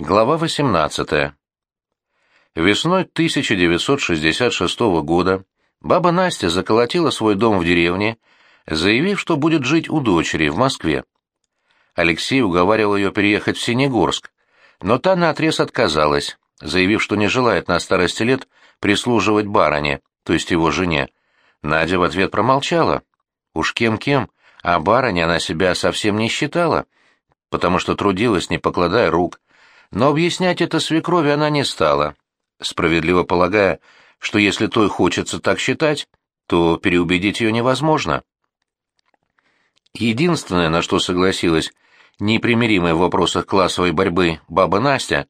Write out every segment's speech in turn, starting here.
Глава 18. Весной 1966 года баба Настя заколотила свой дом в деревне, заявив, что будет жить у дочери в Москве. Алексей уговаривал ее переехать в Синегорск, но та наотрез отказалась, заявив, что не желает на старости лет прислуживать барыне, то есть его жене. Надя в ответ промолчала. Уж кем-кем, а барыня она себя совсем не считала, потому что трудилась, не покладая рук, но объяснять это свекрови она не стала, справедливо полагая, что если той хочется так считать, то переубедить ее невозможно. Единственное, на что согласилась непримиримая в вопросах классовой борьбы баба Настя,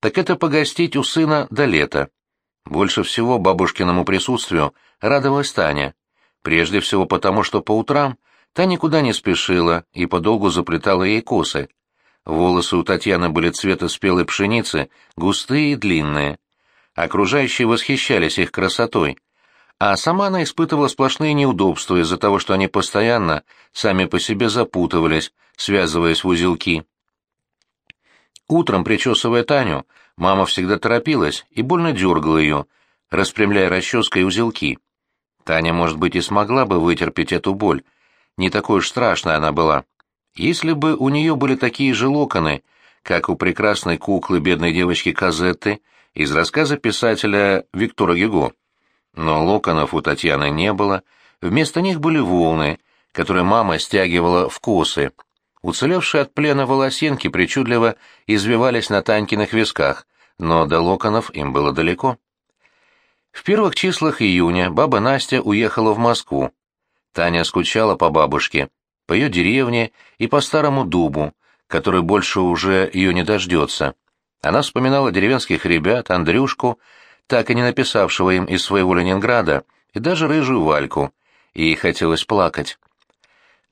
так это погостить у сына до лета. Больше всего бабушкиному присутствию радовалась Таня, прежде всего потому, что по утрам та никуда не спешила и подолгу заплетала ей косы. Волосы у Татьяны были цвета спелой пшеницы, густые и длинные. Окружающие восхищались их красотой, а сама она испытывала сплошные неудобства из-за того, что они постоянно сами по себе запутывались, связываясь в узелки. Утром, причесывая Таню, мама всегда торопилась и больно дергала ее, распрямляя расческой узелки. Таня, может быть, и смогла бы вытерпеть эту боль. Не такой уж страшной она была. Если бы у нее были такие же локоны, как у прекрасной куклы бедной девочки Казетты из рассказа писателя Виктора Гюго. Но локонов у Татьяны не было, вместо них были волны, которые мама стягивала в косы. Уцелевшие от плена волосинки причудливо извивались на Танькиных висках, но до локонов им было далеко. В первых числах июня баба Настя уехала в Москву. Таня скучала по бабушке, по ее деревне и по старому дубу, который больше уже ее не дождется. Она вспоминала деревенских ребят, Андрюшку, так и не написавшего им из своего Ленинграда, и даже рыжую Вальку, ей хотелось плакать.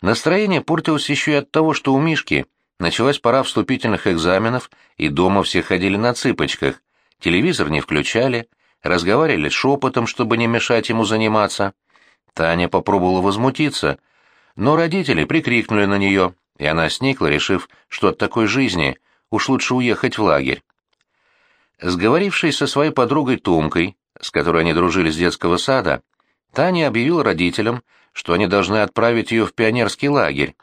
Настроение портилось еще и от того, что у Мишки началась пора вступительных экзаменов, и дома все ходили на цыпочках, телевизор не включали, разговаривали шепотом, чтобы не мешать ему заниматься. Таня попробовала возмутиться — но родители прикрикнули на нее, и она сникла, решив, что от такой жизни уж лучше уехать в лагерь. Сговорившись со своей подругой Тумкой, с которой они дружили с детского сада, Таня объявила родителям, что они должны отправить ее в пионерский лагерь.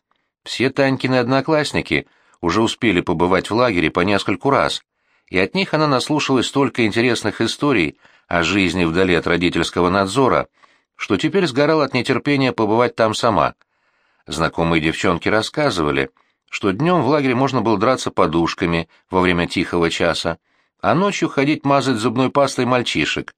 Все Танькины одноклассники уже успели побывать в лагере по нескольку раз, и от них она наслушалась столько интересных историй о жизни вдали от родительского надзора, что теперь сгорала от нетерпения побывать там сама — Знакомые девчонки рассказывали, что днем в лагере можно было драться подушками во время тихого часа, а ночью ходить мазать зубной пастой мальчишек.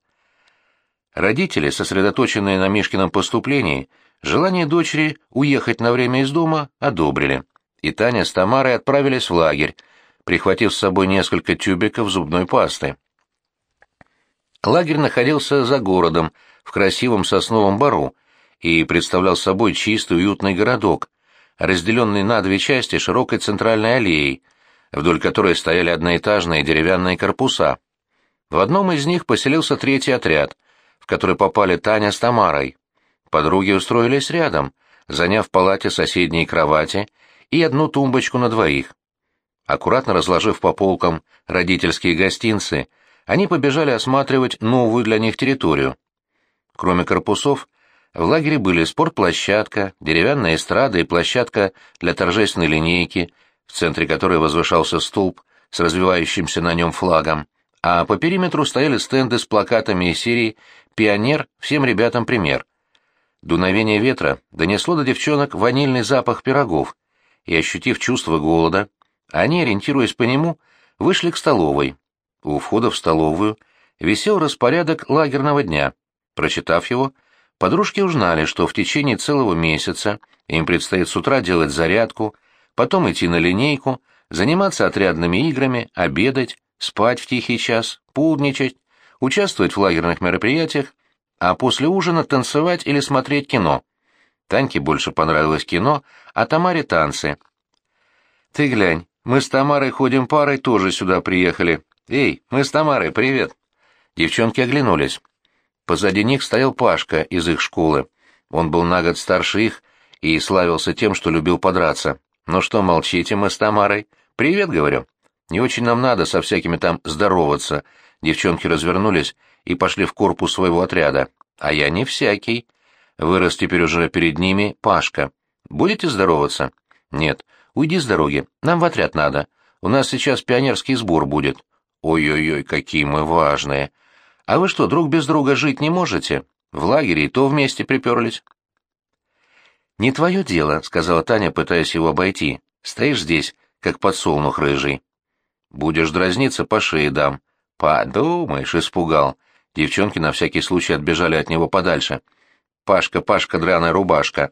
Родители, сосредоточенные на Мишкином поступлении, желание дочери уехать на время из дома одобрили, и Таня с Тамарой отправились в лагерь, прихватив с собой несколько тюбиков зубной пасты. Лагерь находился за городом, в красивом сосновом бару, и представлял собой чистый уютный городок, разделенный на две части широкой центральной аллеей, вдоль которой стояли одноэтажные деревянные корпуса. В одном из них поселился третий отряд, в который попали Таня с Тамарой. Подруги устроились рядом, заняв в палате соседние кровати и одну тумбочку на двоих. Аккуратно разложив по полкам родительские гостинцы, они побежали осматривать новую для них территорию. Кроме корпусов, в лагере были спортплощадка, деревянная эстрада и площадка для торжественной линейки, в центре которой возвышался столб с развивающимся на нем флагом, а по периметру стояли стенды с плакатами из серии «Пионер, всем ребятам пример». Дуновение ветра донесло до девчонок ванильный запах пирогов, и, ощутив чувство голода, они, ориентируясь по нему, вышли к столовой. У входа в столовую висел распорядок лагерного дня. Прочитав его, Подружки узнали, что в течение целого месяца им предстоит с утра делать зарядку, потом идти на линейку, заниматься отрядными играми, обедать, спать в тихий час, пудничать, участвовать в лагерных мероприятиях, а после ужина танцевать или смотреть кино. Таньке больше понравилось кино, а Тамаре танцы. «Ты глянь, мы с Тамарой ходим парой, тоже сюда приехали. Эй, мы с Тамарой, привет!» Девчонки оглянулись. Позади них стоял Пашка из их школы. Он был на год старше их и славился тем, что любил подраться. «Ну что молчите мы с Тамарой? Привет, говорю». Не очень нам надо со всякими там здороваться». Девчонки развернулись и пошли в корпус своего отряда. «А я не всякий. Вырос теперь уже перед ними Пашка. Будете здороваться?» «Нет. Уйди с дороги. Нам в отряд надо. У нас сейчас пионерский сбор будет». «Ой-ой-ой, какие мы важные!» «А вы что, друг без друга жить не можете? В лагере и то вместе приперлись». «Не твое дело», — сказала Таня, пытаясь его обойти. «Стоишь здесь, как подсолнух рыжий». «Будешь дразниться, по шее дам». «Подумаешь», — испугал. Девчонки на всякий случай отбежали от него подальше. «Пашка, Пашка, драная рубашка».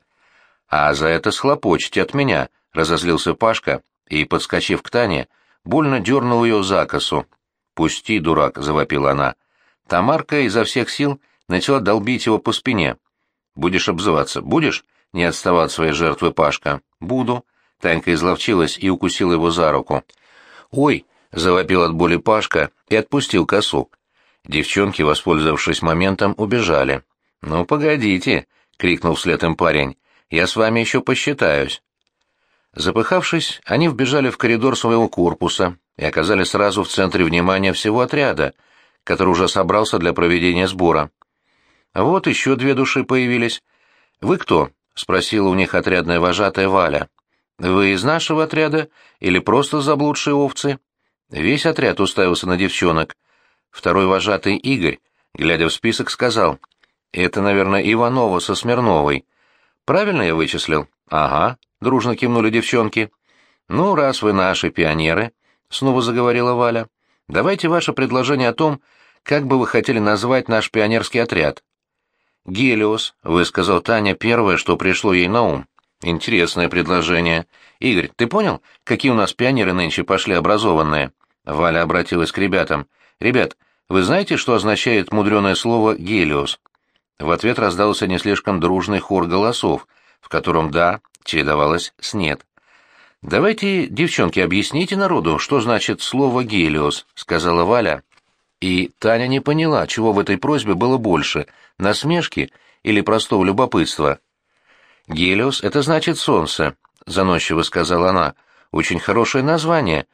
«А за это схлопочете от меня», — разозлился Пашка и, подскочив к Тане, больно дернул ее за косу. «Пусти, дурак», — завопила она. Тамарка изо всех сил начала долбить его по спине. «Будешь обзываться? Будешь?» — не отставал от своей жертвы Пашка. «Буду». Танька изловчилась и укусила его за руку. «Ой!» — завопил от боли Пашка и отпустил косу. Девчонки, воспользовавшись моментом, убежали. «Ну, погодите!» — крикнул вслед им парень. «Я с вами еще посчитаюсь». Запыхавшись, они вбежали в коридор своего корпуса и оказались сразу в центре внимания всего отряда, который уже собрался для проведения сбора. Вот еще две души появились. «Вы кто?» — спросила у них отрядная вожатая Валя. «Вы из нашего отряда или просто заблудшие овцы?» Весь отряд уставился на девчонок. Второй вожатый Игорь, глядя в список, сказал, «Это, наверное, Иванова со Смирновой. Правильно я вычислил?» «Ага», — дружно кивнули девчонки. «Ну, раз вы наши пионеры», — снова заговорила Валя, — «давайте ваше предложение о том, как бы вы хотели назвать наш пионерский отряд?» «Гелиос», — высказал Таня первое, что пришло ей на ум. «Интересное предложение. Игорь, ты понял, какие у нас пионеры нынче пошли образованные?» Валя обратилась к ребятам. «Ребят, вы знаете, что означает мудреное слово «гелиос»?» В ответ раздался не слишком дружный хор голосов, в котором «да» чередовалось с «нет». «Давайте, девчонки, объясните народу, что значит слово «гелиос», — сказала Валя, и Таня не поняла, чего в этой просьбе было больше — насмешки или простого любопытства. «Гелиос — это значит солнце», — заносчиво сказала она. «Очень хорошее название.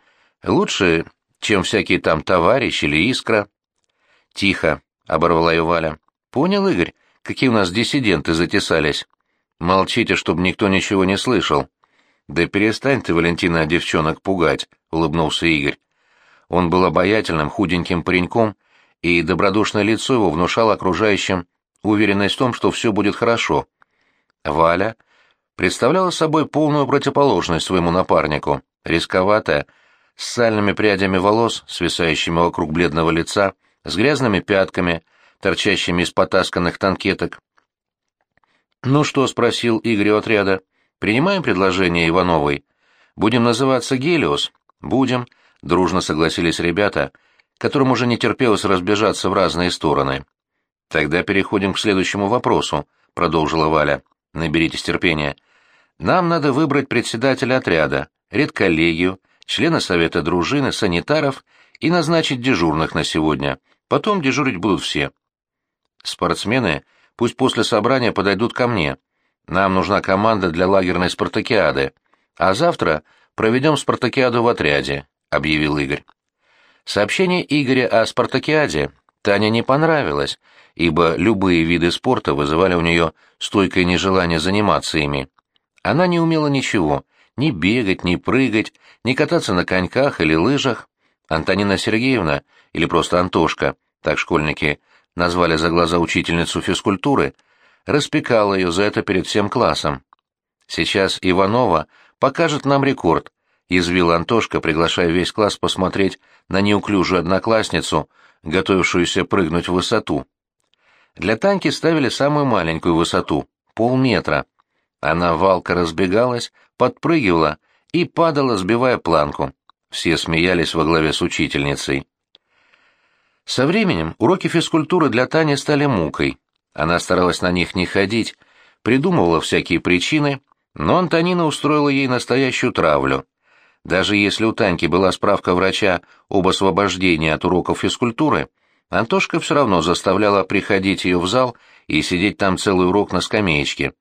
Лучше, чем всякие там товарищ или искра». «Тихо», — оборвала ее Валя. «Понял, Игорь, какие у нас диссиденты затесались?» «Молчите, чтобы никто ничего не слышал». «Да перестань ты, Валентина, девчонок пугать», — улыбнулся Игорь. Он был обаятельным, худеньким пареньком, и добродушное лицо его внушало окружающим уверенность в том, что все будет хорошо. Валя представляла собой полную противоположность своему напарнику, рисковатая, с сальными прядями волос, свисающими вокруг бледного лица, с грязными пятками, торчащими из потасканных танкеток. «Ну что?» — спросил Игорь у отряда. «Принимаем предложение Ивановой. Будем называться Гелиос?» «Будем», — дружно согласились ребята, которым уже не терпелось разбежаться в разные стороны. «Тогда переходим к следующему вопросу», — продолжила Валя. «Наберитесь терпения. Нам надо выбрать председателя отряда, редколлегию, члена совета дружины, санитаров и назначить дежурных на сегодня. Потом дежурить будут все. Спортсмены пусть после собрания подойдут ко мне. Нам нужна команда для лагерной спартакиады. А завтра проведем спартакиаду в отряде. — объявил Игорь. Сообщение Игоря о спартакиаде Таня не понравилось, ибо любые виды спорта вызывали у нее стойкое нежелание заниматься ими. Она не умела ничего — ни бегать, ни прыгать, ни кататься на коньках или лыжах. Антонина Сергеевна, или просто Антошка, так школьники назвали за глаза учительницу физкультуры, распекала ее за это перед всем классом. Сейчас Иванова покажет нам рекорд, — язвил Антошка, приглашая весь класс посмотреть на неуклюжую одноклассницу, готовившуюся прыгнуть в высоту. Для Таньки ставили самую маленькую высоту — полметра. Она валка разбегалась, подпрыгивала и падала, сбивая планку. Все смеялись во главе с учительницей. Со временем уроки физкультуры для Тани стали мукой. Она старалась на них не ходить, придумывала всякие причины, но Антонина устроила ей настоящую травлю. Даже если у Таньки была справка врача об освобождении от уроков физкультуры, Антошка все равно заставляла приходить ее в зал и сидеть там целый урок на скамеечке.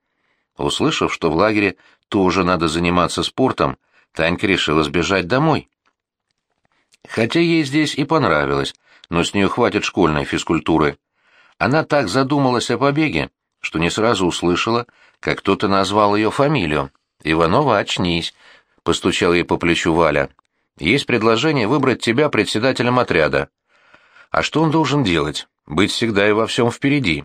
Услышав, что в лагере тоже надо заниматься спортом, Танька решила сбежать домой. Хотя ей здесь и понравилось, но с нее хватит школьной физкультуры. Она так задумалась о побеге, что не сразу услышала, как кто-то назвал ее фамилию. «Иванова, очнись», — постучал ей по плечу Валя. «Есть предложение выбрать тебя председателем отряда». «А что он должен делать? Быть всегда и во всем впереди».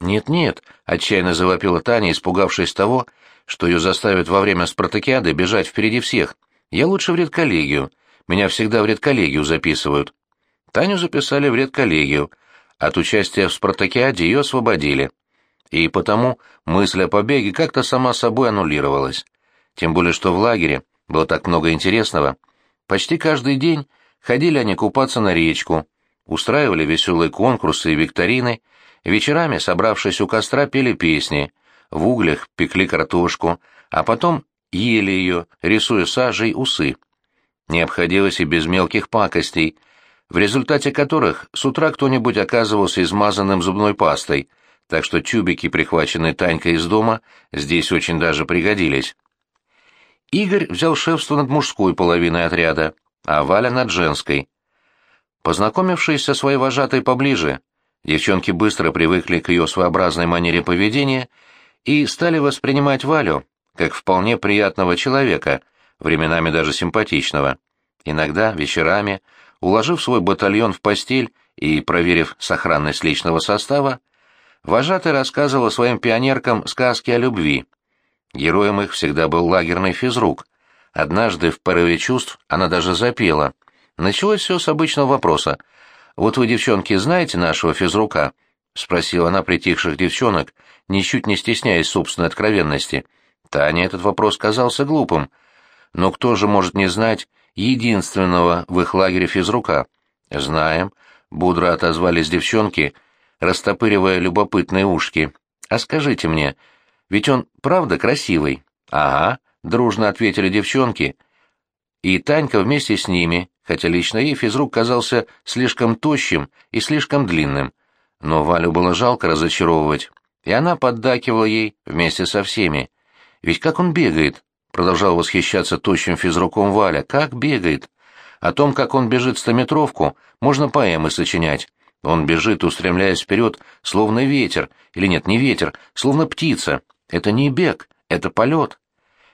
«Нет-нет», — отчаянно завопила Таня, испугавшись того, что ее заставят во время спартакиады бежать впереди всех. «Я лучше в редколлегию. Меня всегда в редколлегию записывают». Таню записали в редколлегию. От участия в спартакиаде ее освободили. И потому мысль о побеге как-то сама собой аннулировалась. Тем более, что в лагере было так много интересного. Почти каждый день ходили они купаться на речку, устраивали веселые конкурсы и викторины, вечерами, собравшись у костра, пели песни, в углях пекли картошку, а потом ели ее, рисуя сажей усы. Не обходилось и без мелких пакостей, в результате которых с утра кто-нибудь оказывался измазанным зубной пастой, так что тюбики, прихваченные Танькой из дома, здесь очень даже пригодились. Игорь взял шефство над мужской половиной отряда, а Валя над женской. Познакомившись со своей вожатой поближе, девчонки быстро привыкли к ее своеобразной манере поведения и стали воспринимать Валю как вполне приятного человека, временами даже симпатичного. Иногда, вечерами, уложив свой батальон в постель и проверив сохранность личного состава, вожатый рассказывал своим пионеркам сказки о любви. Героем их всегда был лагерный физрук. Однажды в порыве чувств она даже запела. Началось все с обычного вопроса. «Вот вы, девчонки, знаете нашего физрука?» — спросила она притихших девчонок, ничуть не стесняясь собственной откровенности. Таня этот вопрос казался глупым. Но кто же может не знать единственного в их лагере физрука? «Знаем», — бодро отозвались девчонки, растопыривая любопытные ушки. «А скажите мне, ведь он правда красивый?» «Ага», — дружно ответили девчонки. И Танька вместе с ними, хотя лично ей физрук казался слишком тощим и слишком длинным. Но Валю было жалко разочаровывать, и она поддакивала ей вместе со всеми. «Ведь как он бегает!» — продолжал восхищаться тощим физруком Валя. «Как бегает!» О том, как он бежит стометровку, можно поэмы сочинять. Он бежит, устремляясь вперед, словно ветер, или нет, не ветер, словно птица. Это не бег, это полет.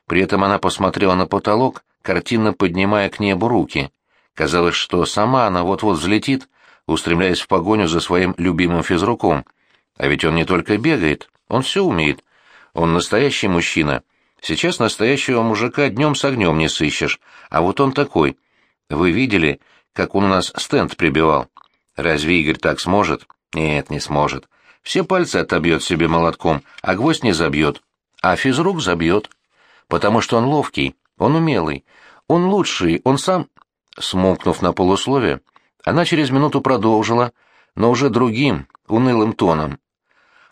При этом она посмотрела на потолок, картинно поднимая к небу руки. Казалось, что сама она вот-вот взлетит, устремляясь в погоню за своим любимым физруком. А ведь он не только бегает, он все умеет. Он настоящий мужчина. Сейчас настоящего мужика днем с огнем не сыщешь, а вот он такой. Вы видели, как он у нас стенд прибивал? Разве Игорь так сможет? Нет, не сможет. Все пальцы отобьет себе молотком, а гвоздь не забьет. А физрук забьет. Потому что он ловкий, он умелый, он лучший, он сам... Смолкнув на полусловие, она через минуту продолжила, но уже другим, унылым тоном.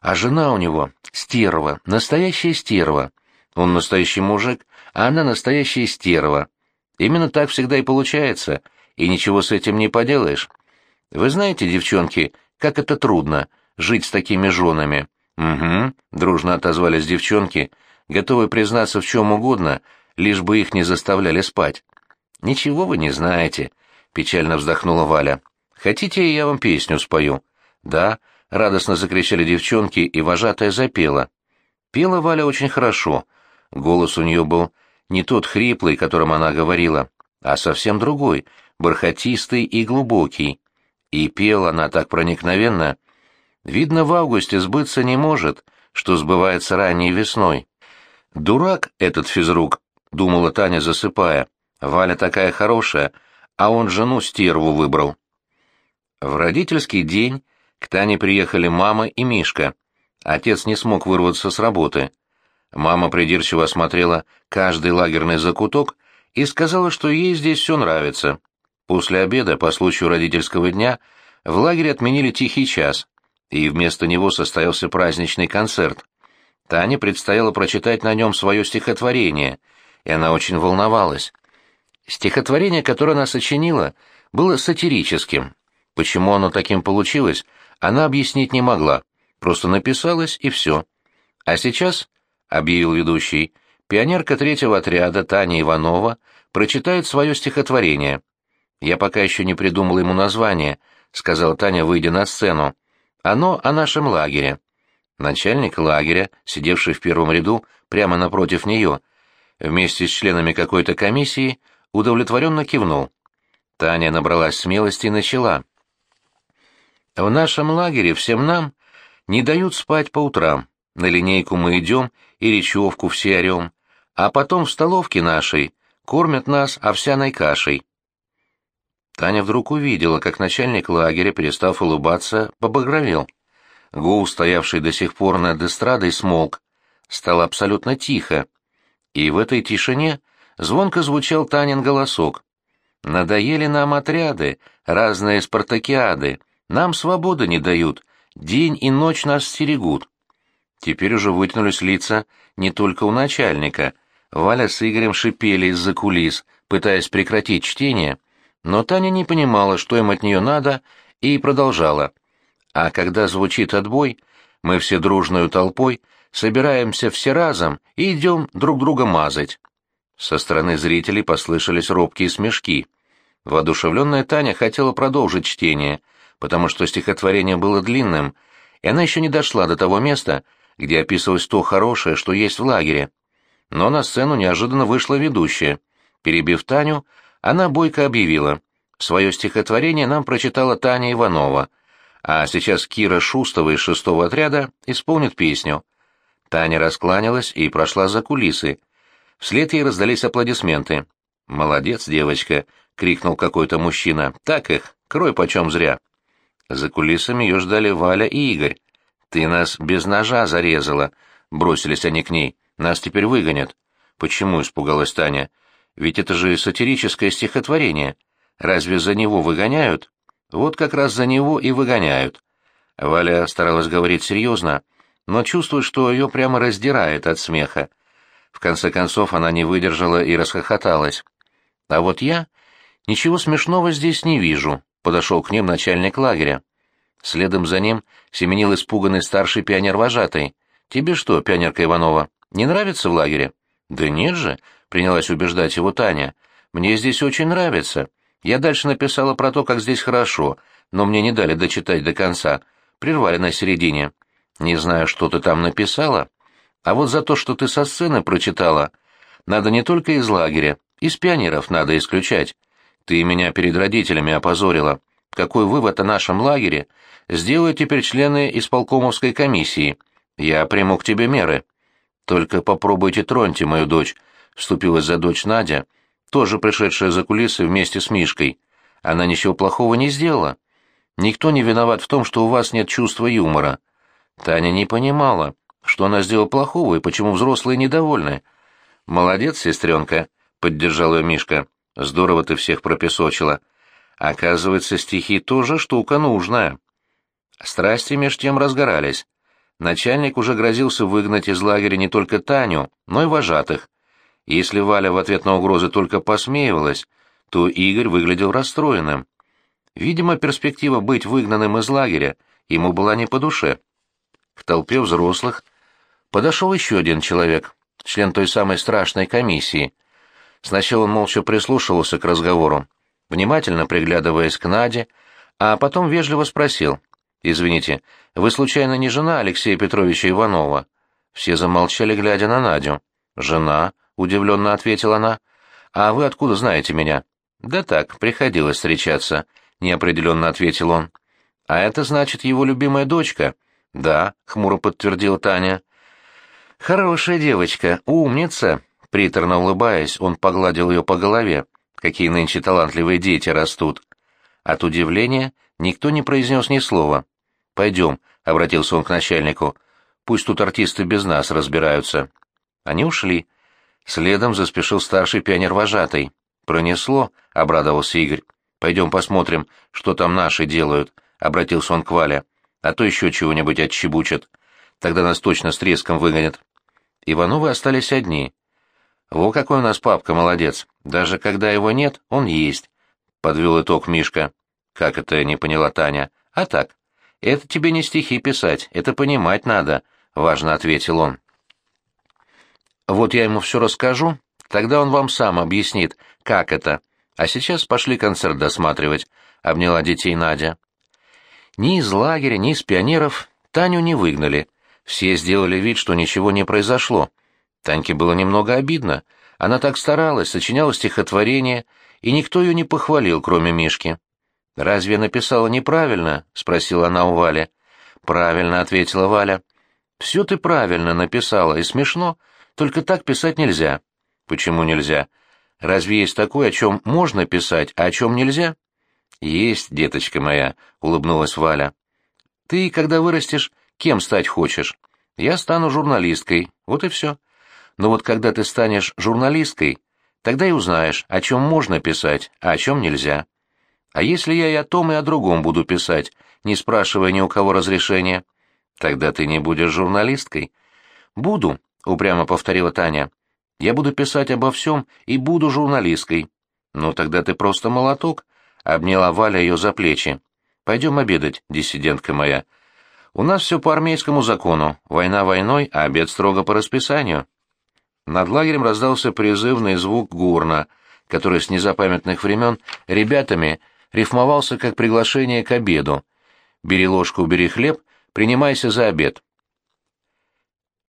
А жена у него — стерва, настоящая стерва. Он настоящий мужик, а она настоящая стерва. Именно так всегда и получается, и ничего с этим не поделаешь. Вы знаете, девчонки, как это трудно — жить с такими женами. Угу, дружно отозвались девчонки, готовые признаться в чем угодно, лишь бы их не заставляли спать. Ничего вы не знаете, печально вздохнула Валя. Хотите, я вам песню спою? Да, радостно закричали девчонки, и вожатая запела. Пела Валя очень хорошо. Голос у нее был не тот хриплый, которым она говорила, а совсем другой, бархатистый и глубокий. И пела она так проникновенно. Видно, в августе сбыться не может, что сбывается ранней весной. «Дурак этот физрук», — думала Таня, засыпая. «Валя такая хорошая, а он жену стерву выбрал». В родительский день к Тане приехали мама и Мишка. Отец не смог вырваться с работы. Мама придирчиво осмотрела каждый лагерный закуток и сказала, что ей здесь все нравится. После обеда, по случаю родительского дня, в лагере отменили тихий час, и вместо него состоялся праздничный концерт. Тане предстояло прочитать на нем свое стихотворение, и она очень волновалась. Стихотворение, которое она сочинила, было сатирическим. Почему оно таким получилось, она объяснить не могла, просто написалось и все. А сейчас, — объявил ведущий, — пионерка третьего отряда Таня Иванова прочитает свое стихотворение. «Я пока еще не придумал ему название», — сказала Таня, выйдя на сцену. «Оно о нашем лагере». Начальник лагеря, сидевший в первом ряду, прямо напротив нее, вместе с членами какой-то комиссии, удовлетворенно кивнул. Таня набралась смелости и начала. «В нашем лагере всем нам не дают спать по утрам. На линейку мы идем и речевку все орем, а потом в столовке нашей кормят нас овсяной кашей». Таня вдруг увидела, как начальник лагеря, перестав улыбаться, побагровел. Гул, стоявший до сих пор над эстрадой, смолк. Стало абсолютно тихо. И в этой тишине звонко звучал Танин голосок. «Надоели нам отряды, разные спартакиады, нам свободы не дают, день и ночь нас стерегут». Теперь уже вытянулись лица не только у начальника. Валя с Игорем шипели из-за кулис, пытаясь прекратить чтение, но Таня не понимала, что им от нее надо, и продолжала — а когда звучит отбой, мы все дружную толпой собираемся все разом и идем друг друга мазать. Со стороны зрителей послышались робкие смешки. Воодушевленная Таня хотела продолжить чтение, потому что стихотворение было длинным, и она еще не дошла до того места, где описывалось то хорошее, что есть в лагере. Но на сцену неожиданно вышла ведущая. Перебив Таню, она бойко объявила. Свое стихотворение нам прочитала Таня Иванова, а сейчас Кира Шустова из шестого отряда исполнит песню. Таня раскланялась и прошла за кулисы. Вслед ей раздались аплодисменты. «Молодец, девочка!» — крикнул какой-то мужчина. «Так их, крой почем зря!» За кулисами ее ждали Валя и Игорь. «Ты нас без ножа зарезала!» — бросились они к ней. «Нас теперь выгонят». «Почему?» — испугалась Таня. «Ведь это же сатирическое стихотворение. Разве за него выгоняют?» Вот как раз за него и выгоняют. Валя старалась говорить серьезно, но чувствует, что ее прямо раздирает от смеха. В конце концов она не выдержала и расхохоталась. А вот я ничего смешного здесь не вижу, подошел к ним начальник лагеря. Следом за ним семенил испуганный старший пионер-вожатый. «Тебе что, пионерка Иванова, не нравится в лагере?» «Да нет же», — принялась убеждать его Таня. «Мне здесь очень нравится. Я дальше написала про то, как здесь хорошо, но мне не дали дочитать до конца, прервали на середине. Не знаю, что ты там написала, а вот за то, что ты со сцены прочитала, надо не только из лагеря, из пионеров надо исключать. Ты меня перед родителями опозорила. Какой вывод о нашем лагере сделают теперь члены исполкомовской комиссии? Я приму к тебе меры. Только попробуйте троньте мою дочь, вступилась за дочь Надя, — тоже пришедшая за кулисы вместе с Мишкой. Она ничего плохого не сделала. Никто не виноват в том, что у вас нет чувства юмора. Таня не понимала, что она сделала плохого и почему взрослые недовольны. «Молодец, сестренка», — поддержал ее Мишка. «Здорово ты всех пропесочила. Оказывается, стихи тоже штука нужная». Страсти меж тем разгорались. Начальник уже грозился выгнать из лагеря не только Таню, но и вожатых. Если Валя в ответ на угрозы только посмеивалась, то Игорь выглядел расстроенным. Видимо, перспектива быть выгнанным из лагеря ему была не по душе. К толпе взрослых подошел еще один человек, член той самой страшной комиссии. Сначала он молча прислушивался к разговору, внимательно приглядываясь к Наде, а потом вежливо спросил. «Извините, вы случайно не жена Алексея Петровича Иванова?» Все замолчали, глядя на Надю. «Жена», удивленно ответила она. «А вы откуда знаете меня?» «Да так, приходилось встречаться», — неопределенно ответил он. «А это значит его любимая дочка?» «Да», — хмуро подтвердила Таня. «Хорошая девочка, умница», — приторно улыбаясь, он погладил ее по голове. «Какие нынче талантливые дети растут». От удивления никто не произнес ни слова. «Пойдем», — обратился он к начальнику. «Пусть тут артисты без нас разбираются». Они ушли. Следом заспешил старший пионер-вожатый. «Пронесло», — обрадовался Игорь. «Пойдем посмотрим, что там наши делают», — обратился он к Вале. «А то еще чего-нибудь отчебучат. Тогда нас точно с треском выгонят». Ивановы остались одни. «Во какой у нас папка молодец. Даже когда его нет, он есть», — подвел итог Мишка. «Как это?» — не поняла Таня. «А так. Это тебе не стихи писать, это понимать надо», — важно ответил он. Вот я ему все расскажу, тогда он вам сам объяснит, как это. А сейчас пошли концерт досматривать», — обняла детей Надя. Ни из лагеря, ни из пионеров Таню не выгнали. Все сделали вид, что ничего не произошло. Таньке было немного обидно. Она так старалась, сочиняла стихотворение, и никто ее не похвалил, кроме Мишки. «Разве написала неправильно?» — спросила она у Вали. «Правильно», — ответила Валя. «Все ты правильно написала, и смешно, только так писать нельзя». «Почему нельзя? Разве есть такое, о чем можно писать, а о чем нельзя?» «Есть, деточка моя», — улыбнулась Валя. «Ты, когда вырастешь, кем стать хочешь? Я стану журналисткой, вот и все. Но вот когда ты станешь журналисткой, тогда и узнаешь, о чем можно писать, а о чем нельзя. А если я и о том, и о другом буду писать, не спрашивая ни у кого разрешения, тогда ты не будешь журналисткой». «Буду», — упрямо повторила Таня. «Я буду писать обо всем и буду журналисткой». «Ну, тогда ты просто молоток», обняла Валя ее за плечи. «Пойдем обедать, диссидентка моя. У нас все по армейскому закону, война войной, а обед строго по расписанию». Над лагерем раздался призывный звук гурна, который с незапамятных времен ребятами рифмовался как приглашение к обеду. «Бери ложку, бери хлеб, принимайся за обед».